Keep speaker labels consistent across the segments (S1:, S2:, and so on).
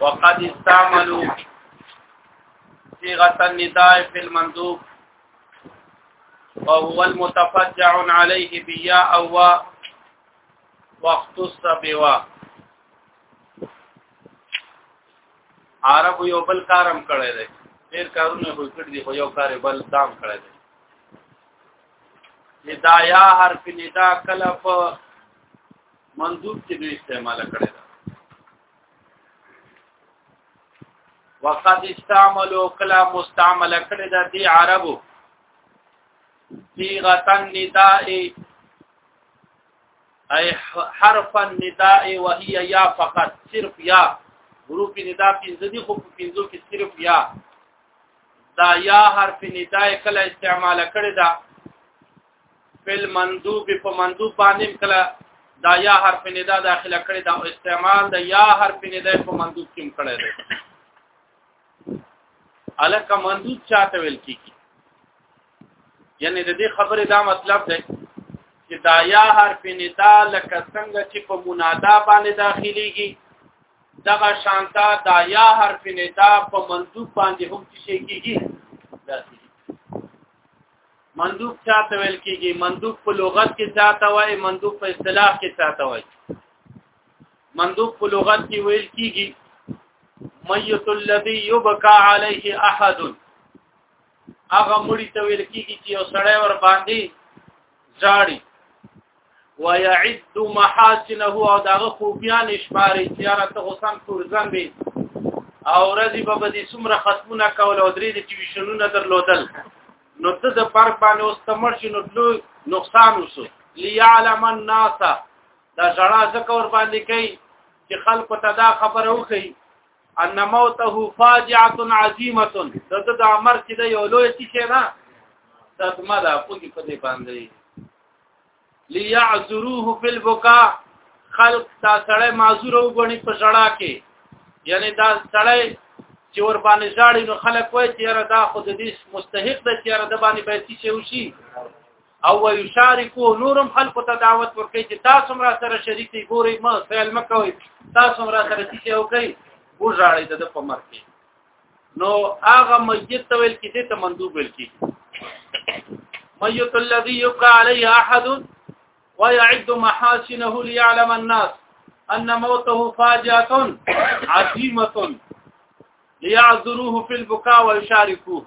S1: وقد استعملوا صيغه النداء في المندوب وهو المتفجع عليه بياء او واختص بوا عرب یو بل کارم کړی دی ډیر کارونه خو کړی دی خو یو کار بل دام کړی دی ندا یا حرف ندا کله په منظور کې دوی استعمال کړی دا وقد استعملوا کلا مستعمل کړی دا دی عربو صيغه النداء اي حرف النداء وهي يا فقط صرف يا حروف ندا پنځه دي خو پنځو کې صرف يا دا یا حرف ندا کله استعمال کړی دا فل مندوب په مندوب باندې کله دا یا حرف ندا داخله کړی دا استعمال دا یا حرف ندا په مندوب کې کړی دی الکه مندوب چاته ویل کیږي یعنی د دې خبرې دا مطلب دی چې دا یا حرف ندا لکه څنګه چې په منادا باندې داخليږي دغه شانتا دا یا حرف ندا په منصوب باندې هم شي کیږي مندوب چاته ویل کیږي مندوب په لغت کې چاته وایي مندوب په اصطلاح کې چاته وایي مندوب په لغت کې ویل کیږي ميت الذي يبكى عليه احد هغه مړی ته ویل کیږي چې یو سړی ور باندې ځاړي ويعد محاسنه او دغه خوبيان شماري چې را ته حسن تورزن وي او رضی په دې څومره ختمونه کول او درې دي چې وشنونه درلودل نو ته د پر باندې واستمر شي نو لوی نقصان وسو ليعلم الناس دا جړه ذکر باندې کوي چې خلکو ته دا خبره وکړي ان موته فاجعه عظیمه دته د امر چې د یو لوی څه شي نه صدمه ده په کې په دې باندې ليعذروه في البكاء خلق تا سره معذور وګڼي په ژړا کې یعنی دا سره چې ور باندې ژاړي نو خلک وایي چې را دا خود دې مستحق ده چې را د باندې به څه شي او یشارکو نورم خلق ته دعوت ورکړي چې تاسو هم را سره شریک دي ګوري ما سیل مکوي تاسو هم را سره چې او کوي و ژاړي د په مرګ کې نو هغه میت ته ویل کېږي ته مندوب ویل کېږي میت الذي يبقى عليه احد ويعد محاسنه ليعلم الناس ان موته فاجعه عظيمه ليعذروه في البكاء ويشاركوه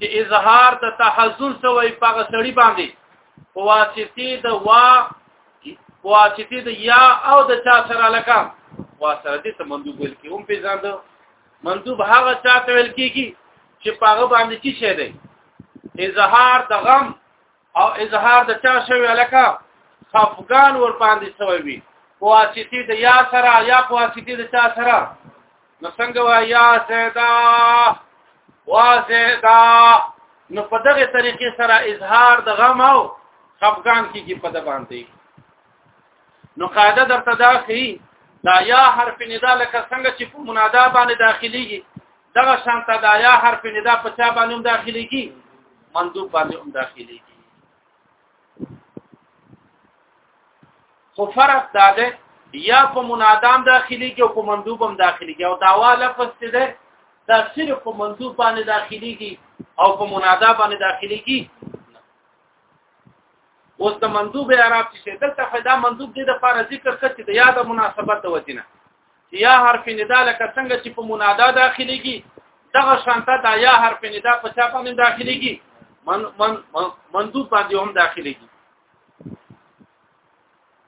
S1: چې اظهار د تحزن سوی په سړی باندې واسطه د وا واسطه د یا او د چا سره لکه واسطه دې ته مندوب ویل کی هم په ځان ده مندوب هغه چا ته ویل کیږي چې پاغه باندې چی شه دی اظهار د غم او اظهار د چا شوی الکه خفقان ور باندې شوی وي واسطه د یا سره یا واسطه د چا سره نو څنګه وا یا زیدا وا زیدا نو په دغه طریقې سره اظهار د غم او خفقان کیږي په د باندې نو قاعده درته دا خي دا یا حرف ندا لکه څنګه چې په منادا باندې داخليږي دغه شان ته دا یا حرف ندا په چا باندې هم داخليږي مندوب باندې هم داخليږي خو فرق دا ده یا په منادام داخليږي او په مندوب هم داخليږي او داوا لفظ څه ده دا صرف په مندوب باندې داخليږي او په منادا باندې داخليږي اوس د مندوب اعراب چې دلته فدا مندوب دې د فار ذکر کړي د یاد مناسبت د وجنه یا حرف ندا لکه څنګه چې په منادا داخليږي دغه شانته دا یا حرف ندا په چا باندې داخليږي من من مندوب باندې هم داخليږي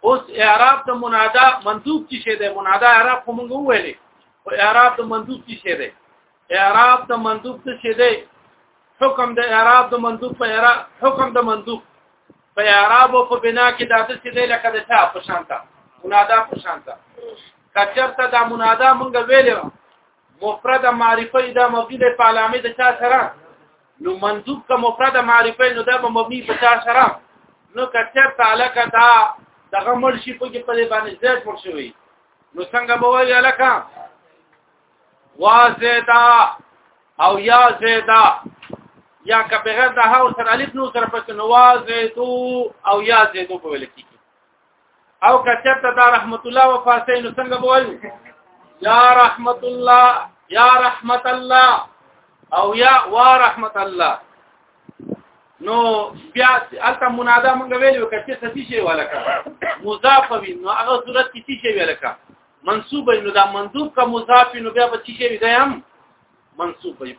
S1: اوس اعراب د منادا مندوب چې شه ده منادا اعراب کومه ویلې او اعراب د مندوب چې شه ده اعراب د منظوب څه شي دی حکم د اعراب د منظوب په اعراب حکم د منظوب په اعراب او په بنا کې د څه شي دی لکه د چا په شان تا منادا په شان تا کچرته د منادا مونږ ویلو مفرد معرفه دا مبني د علامه د چا سره نو منظوب کا مفرد معرفه نو دا مبني په چا سره نو کچرته علاقه دا دغه مرشي په کې په باندې زیات مرشوي نو څنګه به وایي علاقه وازدا او یا زیدا یا که بغیر د هاو سره الف نو سره پس نو وازدو او یا زیدو په ویل کیږي او که چرته دا رحمت الله و فاسه نو څنګه بوایو یا رحمت الله یا رحمت الله او یا وا رحمت الله نو بیا البته منادا مونږ ویلو کچې څه شي ولکه مضاف وي نو هغه صورت کې څه شي ولکه منصوب نو دا منصوب کا مضاف نو بیا به څه شي دی هم منصوب وي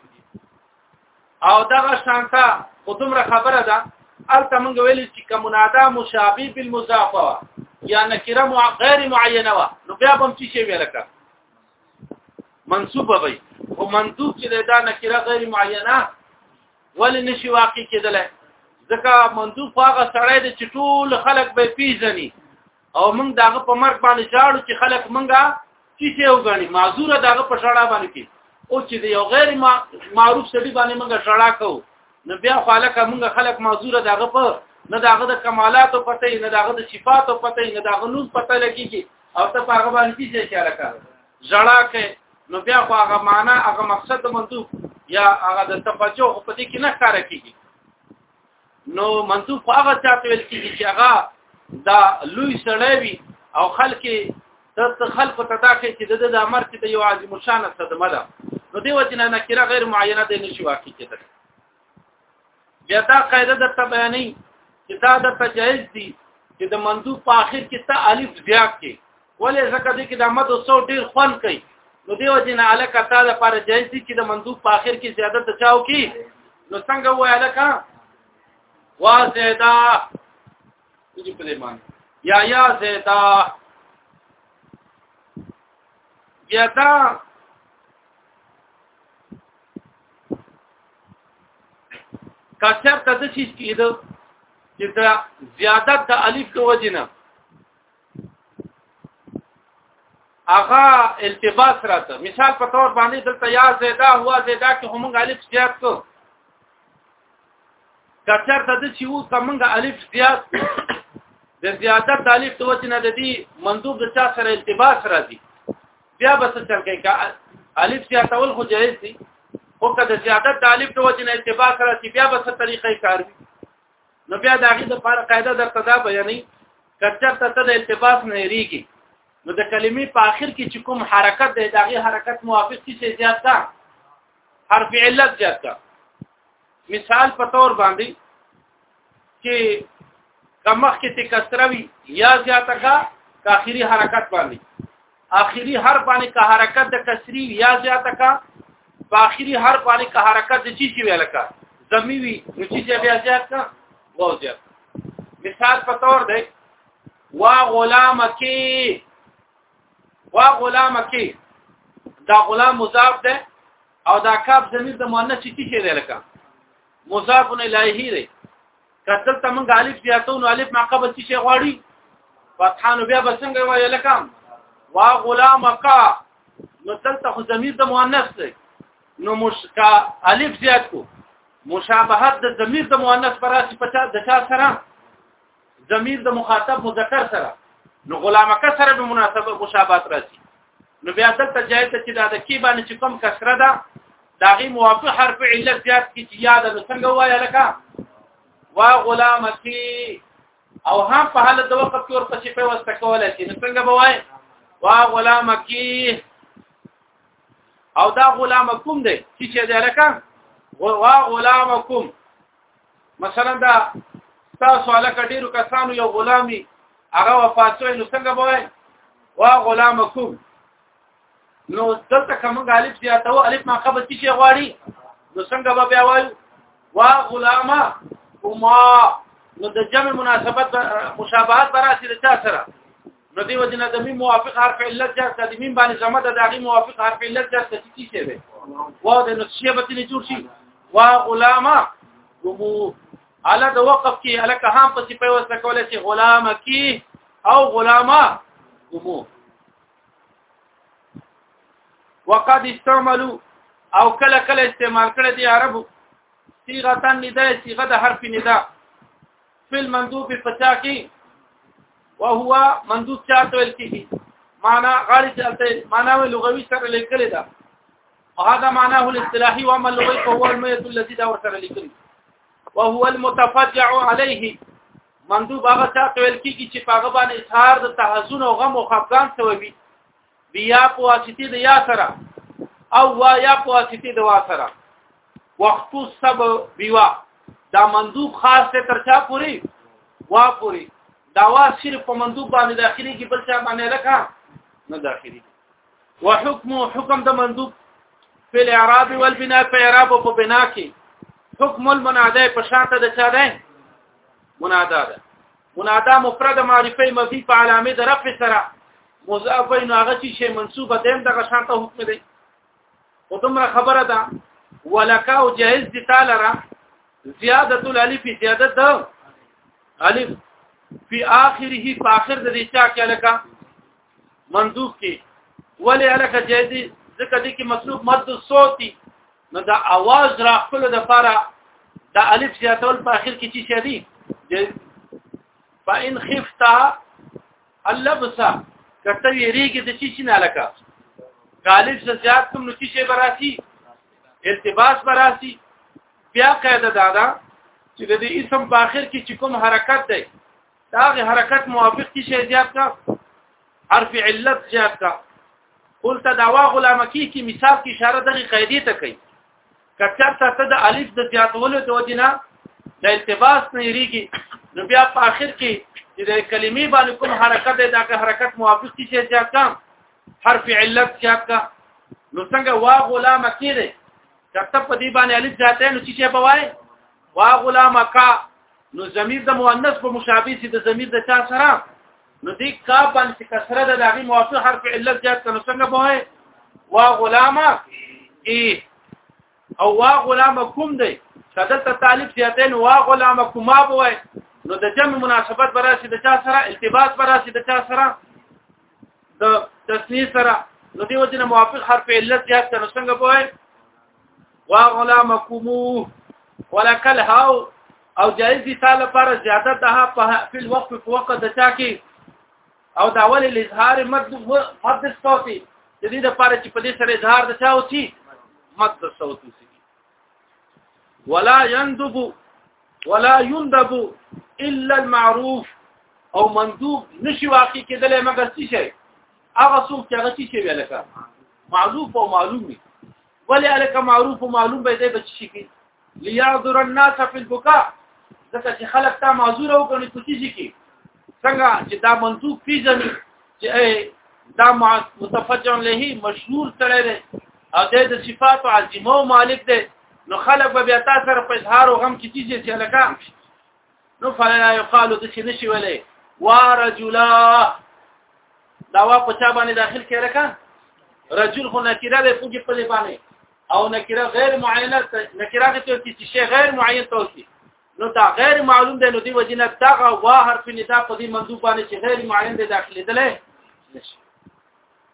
S1: او دا شانتا خودمره خبره ده الته موږ ویل چې کمنادا مشابه بالمضاف یا نکره مع غیر معینه وا نو بیا به څه شي ولکه منصوب وي او منصوب چې دا نکره غیر معینه ولې نشي واقع کېدلای ځکه منصوب هغه سړی دی چې ټول خلک به پیژني او موږ داغه په مرګ باندې ژاړو چې خلک موږ چې څه وګڼي معذور داغه په شړا باندې کې او چې یو غیر معروف سړي باندې موږ شړا کوو نو بیا خلک موږ خلک معذور داغه په نه داغه د کمالات او پته نه داغه د صفات او پته نه داغه نوم پته لګيږي او ته په هغه باندې چې څه راکا ژړا کې نو بیا خو هغه معنا هغه مقصد مندوب یا هغه د تفجه په دې کې نه کار کوي نو منسوب خو هغه چاته ویل کیږي چې هغه دا لوی سړی وي او خلک تاسو خلکو ته دا کوي چې د د امر کې د یو عظیم شان صدمه ده نو دی وجنه نکره غیر معینه ده نشي واقع کېدل بیا دا قاعده د تبیانې چې دا د تجایز دي چې د منظور په اخر کې ته الف زیات کې ولې ځکه دې کې د مد او صوت ډیر خوند کوي نو دیو جن الکه تا د پر جایز دي چې د منظور په اخر کې زیادت چاو کی نو څنګه وای الکه وا زیدا دې په دې مان یا یا زیدا یا دا کچر ته د شي کېده چې دا زیادت د الف د وجنه هغه التباس راته مثال په تور باندې دلته یا زیدا هوا زیدا کې هم غالب زیات کو کچر ته د چې وو کومګه الف زیات د زیادت د الف د وجه نه د دې منظور د چا سره التباس راځي بیا به څه چل کوي الف زیاتول خو جایز دي او که د زیادت د الف د وجه نه التباس راځي بیا به څه طریقې کاروي نو بیا د هغه د فار قاعده د قضا بیانې کچر ته ته د التباس نه ریږي نو د کلمې په آخر کې چې کوم حرکت دی دا غي حرکت موافق شي چې زیات ده حرف علت زیات ده مثال په تور باندې چې کمخ کې ته کسره وي یا زیاته کا اخري حرکت باندې اخیری حرف باندې که حرکت د کسری یا زیاته کا په اخیری حرف باندې که حرکت د چی شي ویل کا زمي وی نو چی بیا زیات کا وو زیات مثال په تور دی وا غلام کی وا غلام کی دا غلام مضاف ده او دا کاف ضمیر د مؤنث چی شي ویل کا مضاف الیه دی کتل ته موږ الف زیاتو نو الف ما قبل شي غواړي فتحانو بیا بسنګ وای لکم وا غلام کا نو دلته خو ضمیر د مؤنث دی نو مشکا الف زیات کو مشابهت د ضمیر د مؤنث پر راځي پچا د چا سره ضمیر د مخاطب مذکر سره نو غلامکه سره به مناسبه مشابهت راځي نو بیا دلته جایز چې دا د کی باندې چې کم کسره ده دا غي موافق حرف علت زیات کی چې یاد نو څنګه وایا لکه وا غلامکی او هم په حالت د وخت کې ورپسې په واسطه کوله چې څنګه به وای وا غلامکی او دا غلامکم دی چې چې دا لکه وا غلامکم مثلا دا تاسو علاقه ډیرو کسانو یو غلامی هغه وفات شوی نو څنګه بوای وا غلام کوم نو دلته کوم غالب زیاتو الف ما قبل څه شي غواړي نو څنګه به بیا وایو وا غلام کوما نو د جمع مناسبت مشابهت براسي د چا سره نو دی وجنه د میم موافق حرف علت جاست د میم باندې سمه د دغه موافق حرف علت جاست چې څه وي واو د نسخه به تنې جوړ شي وا غلامه ومو على د وقف کې الکه هم په څه په وسه کولای شي غلامه کې او غلامه ومو وقد استعملوا او کله کله استعمال کړی دی عربو صيغه تن ندا صيغه د حرف ندا فل مندوب پچا کی وهو مندوب چا تل کی معنا غالي چلته معنا وی لغوي سره لیکل دا هذا معناه الاصطلاحي واما اللغوي فهو الميت الذي دا ورسره لیکل وهو المتفجع عليه مندوب هغه چا تل کی چې پاغه باندې اظهار د تحزن او غم او خفقان سببي بیا په واسطه د یا سره او وا یا په واسطه د وا سره وخت سب بیوا دا مندوب خاص ته تر چا پوری وا پوری دا وا صرف په مندوب باندې داخلي کې بل چا باندې لکه نه داخلي وحکم حکم د مندوب په اعراب او البناء په اعراب او په بنا کې حکم المناده په شاته د چا ده مناده ده مناده مفرد معرفه مبني په علامه د رفع سره مضاف وي نو هغه چې منصوبه دیم دغه شانته حکم دی او دومره خبره ده ولکا او جائز دي تعالی را زیادت الالف زیادت ده الف فی آخره په آخر د دې چا کې لکه منذوب کې ولی الکه جائز دي ځکه دې کې مطلوب مد صوتي نو دا आवाज را خپل د لپاره د الف زیاتول په آخر کې چې شې دي فإن خفت اللبس کته یریږي د چی نه لکه غالب څه زیات کوم نو چی شی براسي التباس براسي بیا قاعده دا ده چې د دې اسم په اخر کې چې کوم حرکت دی دا غي حرکت موافق کی شی زیات کا حرف علت زیات کا قلت دعوا غلامکی کی مثال کی اشاره دغه قاعده ته کوي کچا ته د الف د زیاتولو د وجنه د التباس نه یریږي نو بیا په اخر کې چې د کلمې باندې کوم حرکت دی دا که حرکت موافق شي چې زیات کم حرف علت زیات کا نو څنګه وا غلام کېږي کته په دې باندې الف زیاتې نو چې په وای وا غلام کا نو ضمیر د مؤنث په مشابه سي د ضمیر د چا سره نو دې کا باندې کسره د دغه موافق حرف علت زیات کنه څنګه به وای وا غلامه ای او وا غلامه کوم دی شدت طالب زیاتین وا غلامه کومه به وای نو د جمع مناسبت براشي د چا سره التباس براشي د چا سره د تسنیه سره نو دی وجه موافق حرف علت زیات کنه څنګه به وای واغلامکم ولک الهاو او جائز دي تعالی لپاره زیاده ده په فل وقف په وقت د چا کې او دا ول الاظهار مد مد صوتي د دې لپاره چې په دې سره اظهار د چا اوسي مد صوت اوسي ولا يندب ولا يندب الا المعروف او مندوب نشي واقع کېدل مګر څه شي هغه څوک چې هغه چې ویل کا معروف او معلوم وي ولی الک معروف او معلوم به دې بچی کی ليعذر الناس في البكاء ځکه چې خلک تا معذور او کني کوشش کی څنګه چې دا منطوق پیژني چې دا متفجر له مشهور سره دی او د صفات عظیمه او مالک دی نو خلک به بیا تاسو سره په اظهار او غم کې چیزې چې لکه نو فلا يقال د څه نشي ویلې ورجلا دا وا په چا باندې داخل کې لکه رجل خو نکره ده پوجي په باندې او نکره غیر معینه نکره ته توکي چې شی غیر معین توکي نو دا غیر معلوم دی نو دی وجنه دغه وا حرف ندا په دې منظور باندې چې غیر معین دی داخلي دله نشي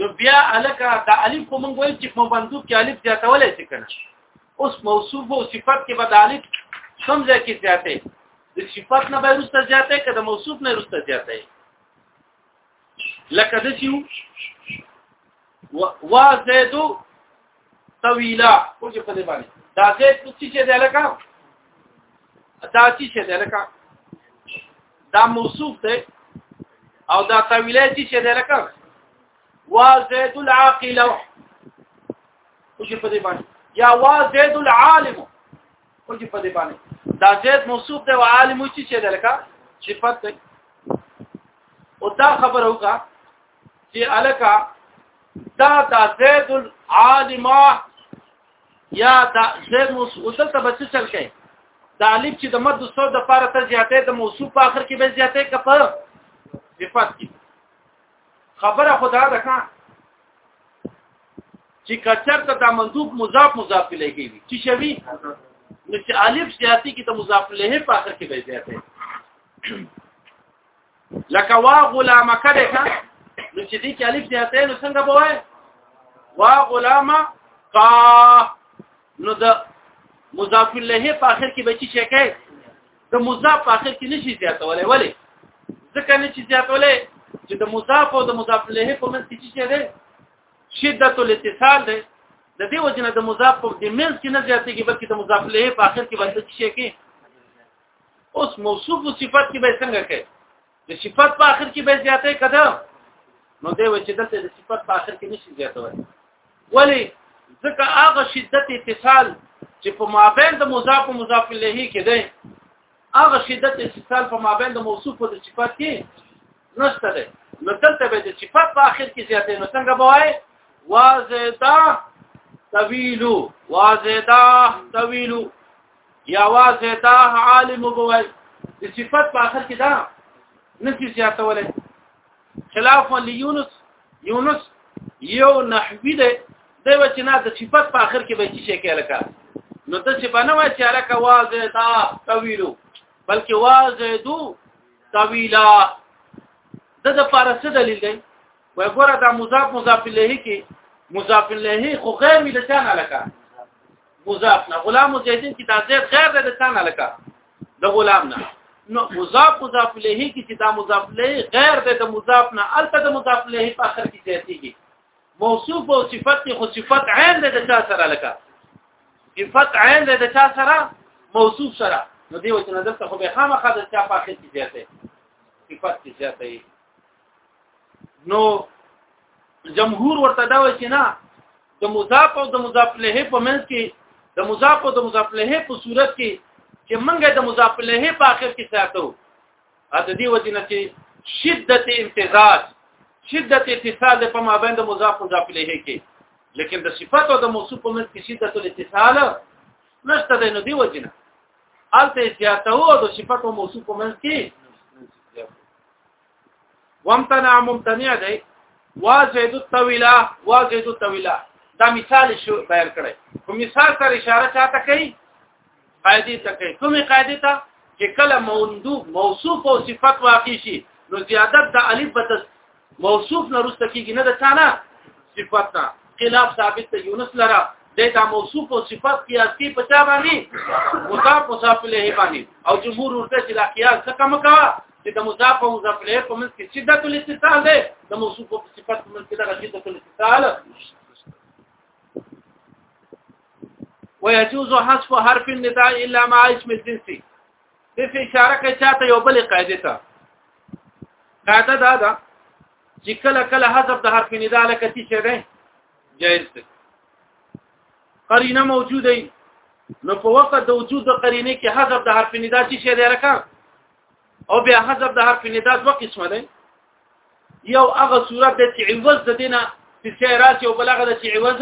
S1: نو بیا الک دا الف خو مونږ وایو چې په منصوب کې الف زیاتولای شي کنه اوس موصوف او صفت کې به د الف کوم ځای کې زیاتې د صفت نه به رسته زیاتې که د موصوف نه رسته زیاتې لکه د سیو وا زیدو طویلا خو چې په دې باندې دا زید څه چې دی لکه دا څه چې دی لکه دا موصوف دی او دا طویله چې شه ده لکه وازید العاقل او چې په دې باندې یا وازید العالم او چې په دې باندې دا زید موصوف دی او عالم چې شه ده لکه صفت دی او دا خبره وکړه چې الکا دا دا زید العالمه یا دا زید موصوف ته به څه چل کوي دا الف چې د مد سو د پاره ته زیاته د موصوف په اخر کې به زیاته کپه صفات کی خبره خدا ده کا چې کچر ته د منصوب مضاف مضاف لګي چې شوی نو چې الف زیاتی کې د مضاف له په اخر کې به زیاته لکه وا غلام کده کا نو چې دې کې الف دې هته نو څنګه بوای وا غلام کا نو د مضاف له په اخر کې بچی شي کې د مضاف په اخر کې نشي زیاتولې ولی ځکه نه چې زیاتولې چې د مضاف او د مضاف له په منځ کې څه دی شدت الاتصال دی د دې وجنه د مضاف په د منځ کې نه زیاتېږي بلکې د مضاف له په اخر کې باندې څه شي کې اوس موصوف صفت کې به څنګه کې د صفت په اخر کې به زیاتې کده نو دی و چې دلته د صفت په اخر کې نشي زیاتوي ولی ځکه هغه شدت اتصال چې په مابین د مضاف او مضاف الیه کې دی هغه شدت اتصال په مابین د موصوف او د صفت کې نشته دی نو دلته به د صفت په اخر کې زیاتې نو څنګه به وای وازدا طویل وازدا طویل یا واسه دا عالم وګوي د صفات په اخر کې دا نفي زیاتولې خلاف ليونس یونس یو نحوی دی دی و چې نه د صفات په اخر کې به چې شي کې لکه نو د چې بنه و چې لکه واځه دا طويلو بلکې واځه دو طويلا د د فارسي دلیل دی وای ګوره دا مضاف مضاف الیه کې مضاف الیه خو غیر ملتان لکه مضاف نه غلام زیدین کی دا زید غیر د لسان لکه د غلام نه نو مضاف مضاف الیه کی چې دا مضاف الیه غیر د مضاف نه الته د مضاف الیه په اخر کې زیاتیږي موصوف او صفت خو صفت عین د چا سره لکه صفت عین د چا سره موصوف سره نو دی وجه نظر ته خو به خامخا د چا په اخر کې زیاته صفت کې زیاته نو جمهور ورته دا وایي نه د مضاف او د مضاف له په منځ کې د مضاف او د مضاف له په صورت کې چې منګه د مضاف له په اخر کې ساتو ا د دې وجه نه چې شدت امتزاج شدت اتصال د په مابین د مضاف او مضاف له کې لیکن د صفات او د موصوف په منځ کې شدت الاتصال نشته د نو دی وجه نه الته زیاته او د صفات او موصوف په منځ کې وامتنع ممتنع دی وازید الطویلا وازید الطویلا دا مثال شو بیان کړی په مثال سره اشاره چاته کوي قاعده ته کوي کومه قاعده ته چې کله موندوب موصوف او صفت واقع شي نو زیادت د الف بت موصوف نه رسته کیږي نه د چانه صفت نه خلاف ثابت ته یونس لرا دته موصوف او صفت قیاس کی پچا باندې مضاف مضاف له باندې او جمهور ورته چې دا قیاس څه کم کا چې د مضاف او مضاف له په منځ کې شدت الاتصال ده د موصوف په صفت په منځ کې د شدت الاتصال ويجوز حذف حرف النداء الا مع اسم الجنس د فی اشاره کوي چاته یو بل قاعده ته قاعده دا ده چې کله کله حذف د حرف ندا لکه تی شه ده جائز ده قرینه موجوده نو په وخت د وجود د قرینه کې حذف د حرف ندا چې شه ده لکه او بیا حذف د حرف ندا دوه قسمه ده یو هغه صورت د چې عوض د دینه په سیرات یو بلغه د چې عوض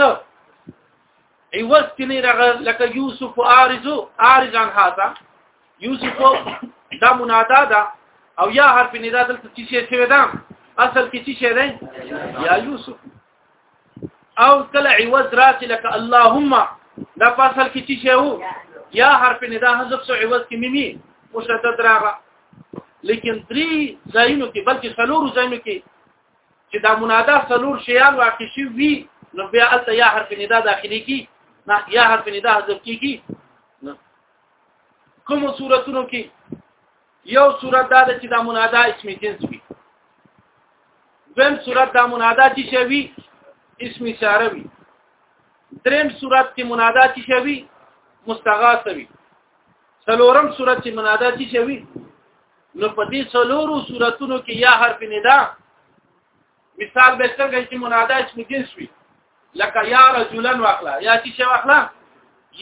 S1: عوض کینی رغه لکه یوسف ارزو ارز عن هذا یوسف دا منادا ده او یا حرف ندا دلته چې شی شوی ده اصل کې چې شی ده یا یوسف او کله عوض راسي لکه اللهم دا په اصل کې چې شی وو یا حرف ندا حذف سو عوض کې ميمي مشدد راغله لیکن درې ځایونو کې بلکې څلورو ځایونو کې چې دا منادا څلور شیان واقع شي وي نو بیا البته یا حرف ندا داخلي کی نه یا حرف ندا حذف کیږي کوم صورتونو کې یو صورت دا چې دا منادا اسم جنس وي دویم صورت دا منادا چې شوی اسم اشاره وي دریم صورت کې منادا چې شوی مستغاثه وي څلورم صورت چې منادا چې شوی نو په دې څلورو صورتونو کې یا حرف ندا مثال به څنګه چې منادا اسم جنس وي لکه یا رجلن واخلا یا چې شی واخلا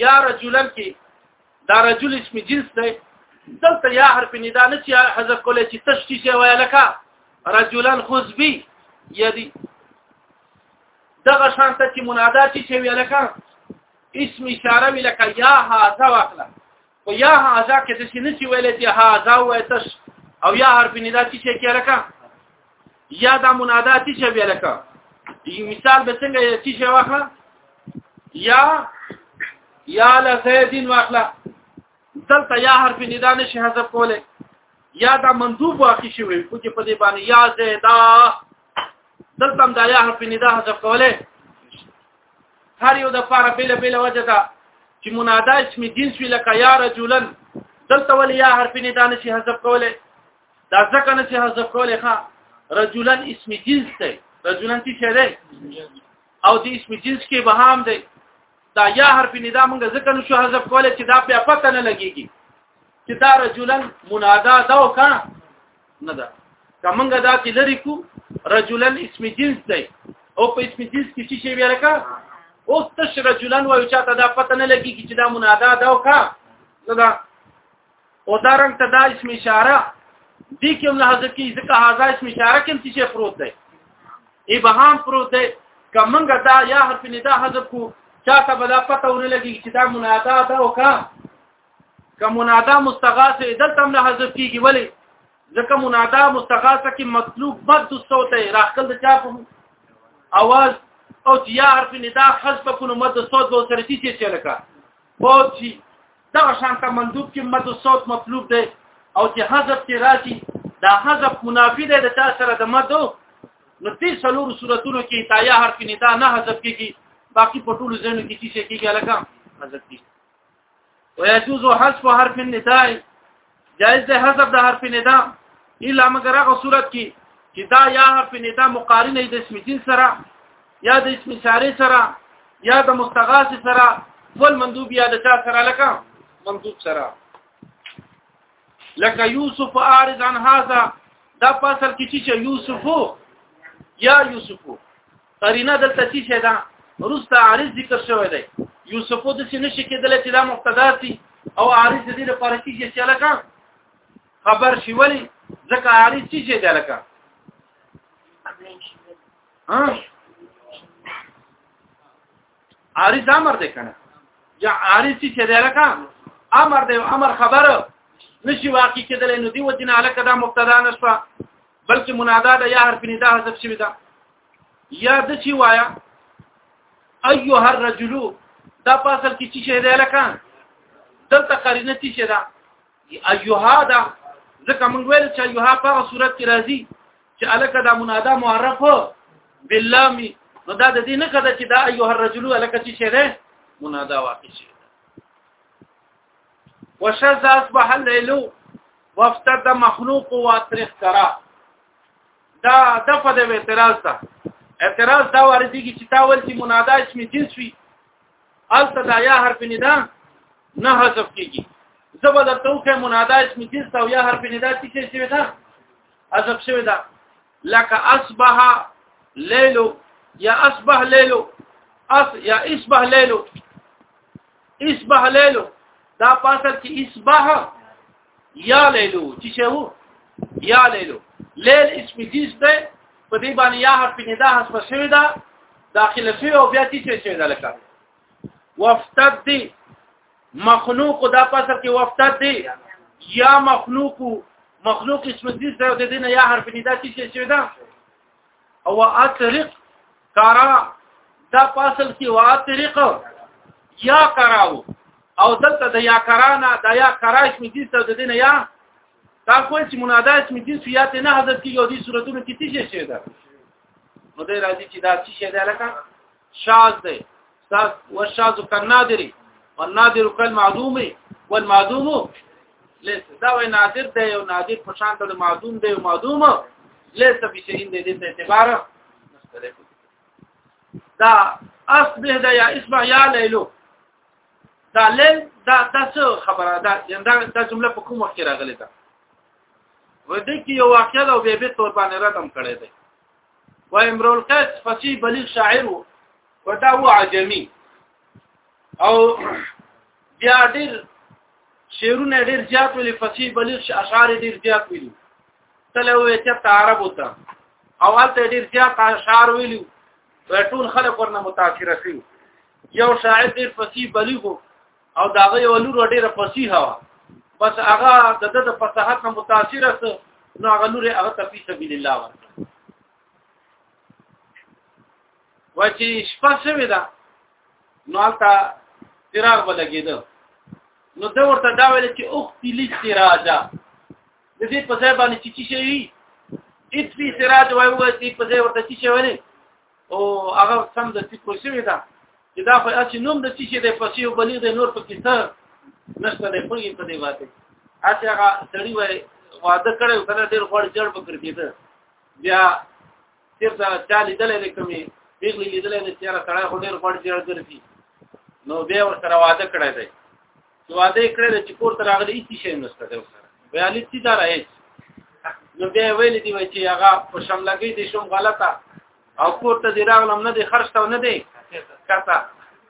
S1: یا رجلن کې دا رجل اسم جنس دی دلته یا حرف ندا نه چې حذف کولای چې تشتی شی وای لکه رجلن خذ بی یدی دغه شان ته چې منادا چې شی وای لکه اسم اشاره وی لکه یا هاذا واخلا او یا هاذا کې څه نه چې ویل چې هاذا وای تش او یا حرف ندا چې چې کې لکه یا دا منادا چې چې ویل لکه یو مثال به څنګه چې چې واخله یا یا لزیدین واخله دلته یا حرف ندا نشي حذف کوله یا دا منذوب واقع شوی خو چې په دې باندې یا زیدا دلته دا یا حرف ندا حذف کوله هر یو د پاره بل بل وجه ده چې منادا اسم جنس وی لکه یا رجلن دلته ول یا حرف نه دانه شي حذف کوله دا ځکه نه شي حذف کوله ښا رجلن اسم جنس دی رجلن څه دی او د اسم جنس کې به هم دی دا یا حرف نه دا موږ ځکه نشو حذف کوله چې دا په پته نه لګيږي چې دا رجلن منادا دا وکړه نه ده کومګه دا چې لري کو رجلن اسم جنس دی او په اسم جنس کې څه شی ورکا او تش رجلن وایو چې ته دا پته نه لګي چې دا منادا دا او کا دا او دا رنګ ته دا اسم اشاره دي کوم نه حضرت کې ځکه هاذا اسم اشاره کوم څه پروت دی ابهام پروت دی کومګه دا یا حرف ندا حذف کو چاته بلا پته ورلګي چې دا منادا دا او کا که منادا مستغاثه دلته هم نه حذف کیږي ولی ځکه منادا مستغاثه کې مطلوب مد صوت راخل د چا په اواز او یا حرف ندا حذف کونو مد صوت به سره چی چی لکه او چې دا شان ته مندوب کې مد صوت مطلوب دی او چې حذف کې راشي دا حذف منافی دی د چا سره د مد نو دې څلور صورتونو کې تا یا حرف ندا نه حذف کیږي باقی په ټولو ځینو کې چې کیږي لکه حذف کیږي ويجوز حذف حرف النداء جائز ده حذف د حرف ندا الا مگر هغه صورت کې چې دا یا حرف ندا مقارنه د اسم جنس سره یا د اسم اشاره سره یا د مستغاث سره ول مندوب یا د چا سره لکه مندوب سره لکه یوسف عارض عن هذا دا فصل کې چې یوسف یا یوسف قرینه دلته څه شي ده ورسته عارض ذکر شوی دی یوسف د سینې شي کېدل چې دا مقتدا سي او عارض دې لپاره کیږي چې لکه خبر شي ولی ځکه عارض څه شي ده لکه ها عارض امر دی کنه یا عارض څه شي ده لکه امر دی امر خبره نشي واقع کېدل نو دی ودین علاقه دا مبتدا نشوه بلکې منادا د یا حرف ندا حذف شوی دا یا د چی وایا ایها الرجل دا په اصل کې چې شه دی لکه دلته قرینه چې شه ده ایها دا ځکه موږ ویل چې ایها په صورت کې راځي چې الکه دا منادا معرف باللام نو دا د دې نه کده چې دا ایها الرجل الکه چې شه ده منادا واقع شي وشز اصبح الليل وافتد مخلوق واترخ کرا دا دفه د اعتراض ده اعتراض دا وردیږي چې تا ول چې منادا اسم جنس وي الته دا یا حرف ندا نه حذف کیږي زبر د توخه منادا اسم جنس او یا حرف ندا چې څه شي ده حذف شوی ده لك اصبح ليل يا اصبح ليل اص يا اصبح ليل اصبح ليل دا پاسل کې اصبح یا لیلو چې څه وو یا لیلو لیل اسم جنس ده په دې باندې یا حرف ندا حسب شوی ده داخله شوی او بیا چې څه شوی ده لکه وافتد مخلوق دا پاسر کې وفتت دی یا مخلوق مخلوق اسم جنس دی او د دینه یا حرف ندا چې شوی دا او اطرق کرا دا پاسل کې واطرق یا کراو او دلته د یا کرانا د یا کرا اسم جنس دی د دینه یا تا خو چې منادا اسم جنس یا ته نه حذف کیږي او دې صورتونو کې څه شي دا نو دې راځي چې دا څه شي دا لکه شاذ دی شاذ والشاذ كالنادر والنادر كالمعدوم والمعدوم ليس دا وی نادر دی او نادر په شان ته معدوم دی او معدوم ليس بشيء دی د اعتبار مختلف دا اصبح دا یا اسمع یا لیلو دا لیل دا تاسو خبره دا دا دا جمله په کوم وخت راغلی دا و دې کې یو واقعیا او به به تور باندې رقم کړی دی و امرؤ القیس فصیح بلیغ شاعر و او دا و عجمی او بیا ډیر شعرونه ډیر زیات ویلي فصیح بلیغ اشعار ډیر زیات ویلي تل وې چې عرب وته او هلته ډیر زیات اشعار ویلي ټول خلک ورنه متاثر شي یو شاعر ډیر فصیح بلیغ او دا غي ولور ډیره فصیحه وا بس هغه د د فصاحت نه متاثر است نو هغه لور هغه تفی سبیل الله ور وچی شپه سوي دا نو البته فراغ بلګیدو نو دا ورته دا ویل چې اختي لسراجا د دې په ځای باندې چې شي اټفي سراج وایو چې په ځای ورته چې شي ونه او هغه سم د څه کوشش ودا چې دا خو اسی نوم د څه شي د پسی او بلیغ نور په کیسه نشته د پوی په دی واته اسی هغه سړی وای واده کړو کنه ډیر غوړ جړ بکر کیده بیا تیر دا چالي دلې کومې پیغلی لیدلې نه چې را سره غوډیر غوډ جوړ ګرځي نو بیا ور سره واده کړی دی نو واده کړل چې کور ته راغلی هیڅ شي نه ستته وسره بیا لیتی دا راځي نو بیا ویل دی چې هغه په شملګي دي شوم غلطه او کور ته دی راغلم نه دی خرج ته نه دی کته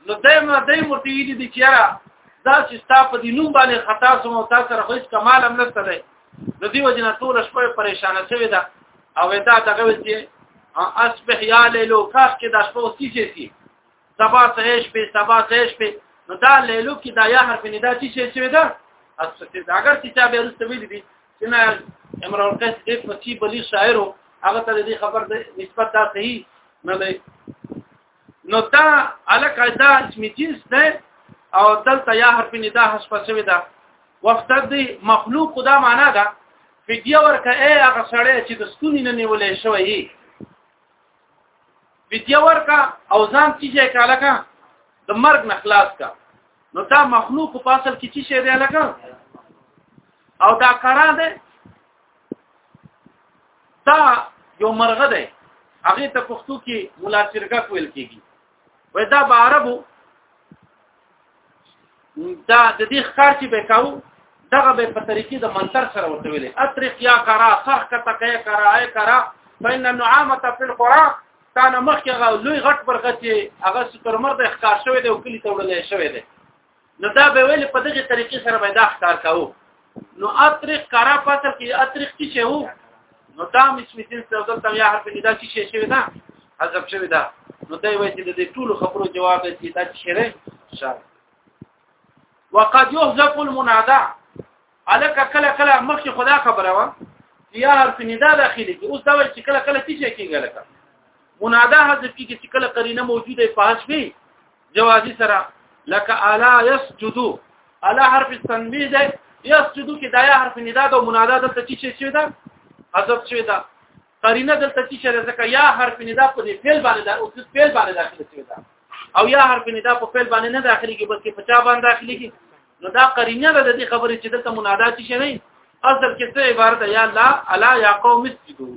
S1: نو دایمه دایمه ورته ویل دي چې یاره دا چې ستا په دې نوم باندې خطا سم او تاسو سره هیڅ کمال هم نشته دی د دې وجنه ټول شپه پریشان شوی دا او دا دغه وځي اصبح یا لیلو کاش کې دا شپه وسی شي سبا سهش په سبا سهش په نو دا لیلو کې دا یا حرف ندا چې شي شوی دا اصل چې اگر چې چا به رسته ویل دي چې نه امرؤل قیس دې په چې بلی شاعر هغه ته دې خبر ده نسبت دا صحیح نه دی نو دا الکه دا اسم جنس ده او دلته یا حرف ندا حذف شوی دا وخت دې مخلوق دا معنا ده فدیه ورکه اے هغه سړی چې د ستونی نه نیولې شوی فدیه ورکا او ځان کیږي کاله کا د مرګ نه خلاص کا نو دا مخلوق په اصل کې څه شی دی لکه او دا کرا ده دا یو مرغه ده هغه ته پښتو کې ملاسرګه ویل کیږي وې دا به عربو دا د دې ښکار چې به کاو دغه به په طریقې د منتر سره ورته ویلې اطرق یا کرا صح کته کیا کرا اي کرا فإن النعامه في القرى تانه مخکې غو لوی غټ برغه چې هغه سترمر د ښکار شوی دی او کلی ته وړل شوی دی نو دا به ویل په دغه طریقې سره به دا ښکار کاو نو اطرق کرا پاتل کې اطرق کې شه وو نو دا اسم جنس ته دلته یا حرف ندا چې شي شوی دا حذف شوی دا نو دا وایي چې د دې ټولو خبرو جواب دی چې دا چې شری شر وقد يحذف المنادى الک کله کله مخکې خدا خبره وا یا حرف ندا داخلي کې اوس دا وایي چې کله کله څه شي کېږي لکه منادا حذف کې چې کله قرینه موجوده په حذف جوازي سره لکه الا يسجد الا حرف تنبيه ده يسجد کې دا یا حرف ندا ده او منادا ده ته چې شي ده حذف شي ده قرینه دلته چې شي ځکه یا حرف ندا په دې فعل باندې ده او څه فعل باندې داخله شي ده او یا حرف ندا په فعل باندې نه داخلي کې بلکې په چا باندې داخلي کې نو دا قرینه ده د دې خبرې چې دلته منادا چې شي نه اصل کې څه عبارت یا لا الا یا قوم اسجدوا